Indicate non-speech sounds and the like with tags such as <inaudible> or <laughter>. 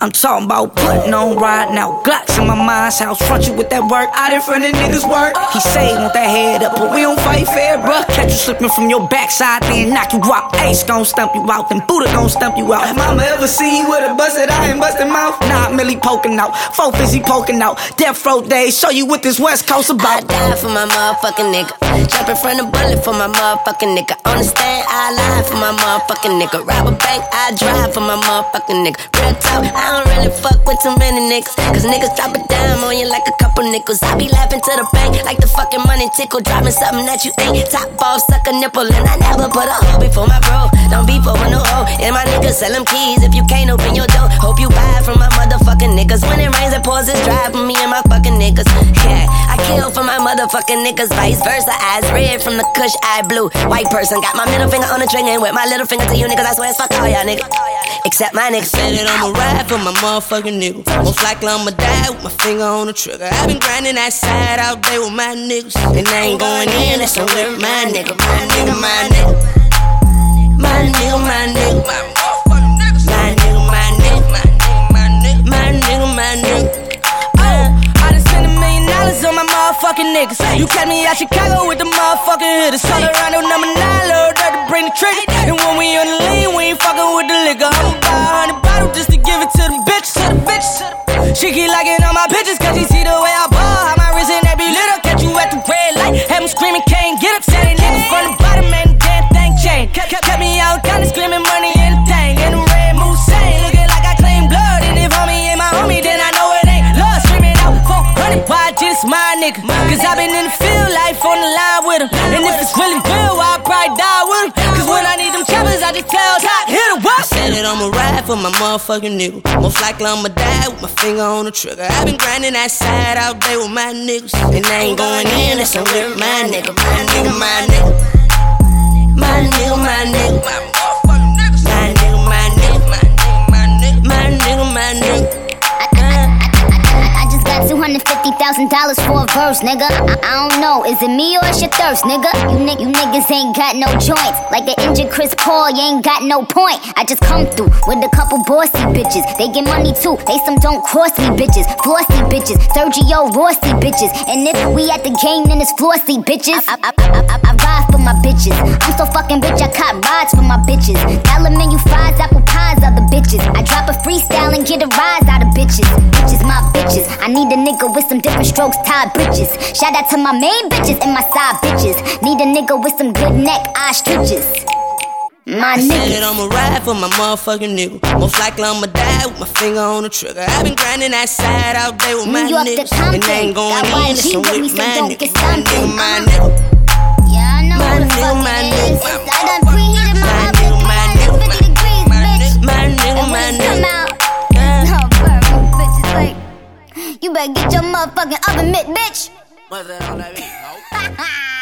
I'm talking about putting on riding now. Glocks in my mind's house. Front you with that work out in front of niggas work. He say want that head up, but we don't fight fair, bruh. Catch you slipping from your backside, then knock you out. Ace gon' stump you out, then Buddha gon' stump you out. Have mama ever seen you with a busted eye and busted mouth? Nah, Millie poking out, four fizzy poking out. Death row days, show you what this West Coast about. I die for my motherfucking nigga. Jump in front of bullet for my motherfucking nigga. Understand, I lie for my motherfucking nigga. Rob a bank, I drive for my motherfucking nigga. Real talk, I don't really fuck with too many niggas. Cause niggas drop a dime on you like a couple nickels. I be laughing to the bank like the fucking money tickle. Dropping something that you ain't. Top ball, suck a nipple. And I never put a hoe before my bro. Don't be for no hoe. And my niggas sell them keys if you can't open your door. Hope you buy from my motherfucking niggas. When it rains, it pours, it's dry for me and my fucking niggas. Yeah, I kill for my motherfucking niggas. Vice versa, eyes red from the kush, eye blue. White person got my middle finger on the trigger and with my little finger to you niggas. I swear it's fuck all y'all niggas. Except my niggas. Said it, I'ma ride for my motherfucking nigga. Most likely I'ma die with my finger on the trigger. i been grinding that side out there with my niggas. And I ain't going in, that's over my nigga, my nigga, my nigga. My nigga, my nigga. My nigga, my nigga. My nigga, my nigga, my nigga. Oh, I done spent a million dollars on my motherfucking niggas. You catch me out Chicago with the motherfucking hitters. All around on number nine, little dirt She keep liking all my pictures cause she see the way I ball. How my wrist and that be lit up. Catch you at the red light. Have them screaming, can't get upset. Say nigga from the bottom and the damn thing chain. cut, kept me out, kinda screaming money in the thing. And the red moose saying, looking like I claim blood. And if homie ain't my homie, then I know it ain't love. Screaming out 400 YG, this my nigga. Cause I been in the field, life on the line with him. And if it's really real, I'll it, I'ma ride for my motherfucking nigga. Most likely I'ma die with my finger on the trigger. i been grinding that side out there with my niggas. And I ain't going in, that's with my nigga, my nigga, my nigga. My nigga, my nigga. My nigga, $250,000 for a verse, nigga. I, I, don't know, is it me or it's your thirst, nigga? You, ni- you niggas ain't got no joints. Like the injured Chris Paul, you ain't got no point. I just come through with a couple bossy bitches. They get money too, they some don't cross me bitches. Flossy bitches, Sergio Rossi bitches. And if we at the game, then it's flossy bitches. I, I, I, I, ride for my bitches. I'm so fucking bitch, I caught rides for my bitches. Dollar menu fries, apple pies, other bitches. I drop a freestyle and get a rise out of bitches. Bitches, my bitches. I need a nigga with some different strokes, Todd Bridges. Shout out to my main bitches and my side bitches. Need a nigga with some good neck, eye stretches. My I nigga. said I'ma ride for my motherfucking nigga. Most likely I'ma die with my finger on the trigger. I've been grinding that side out there with my York to niggas. And I ain't going in, YG with so my nigga. My nigga, my nigga. Yeah, I know My nigga, my nigga. better get your motherfucking oven mitt, bitch. <laughs>